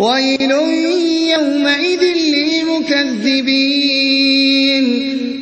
ويل يومئذ للمكذبين.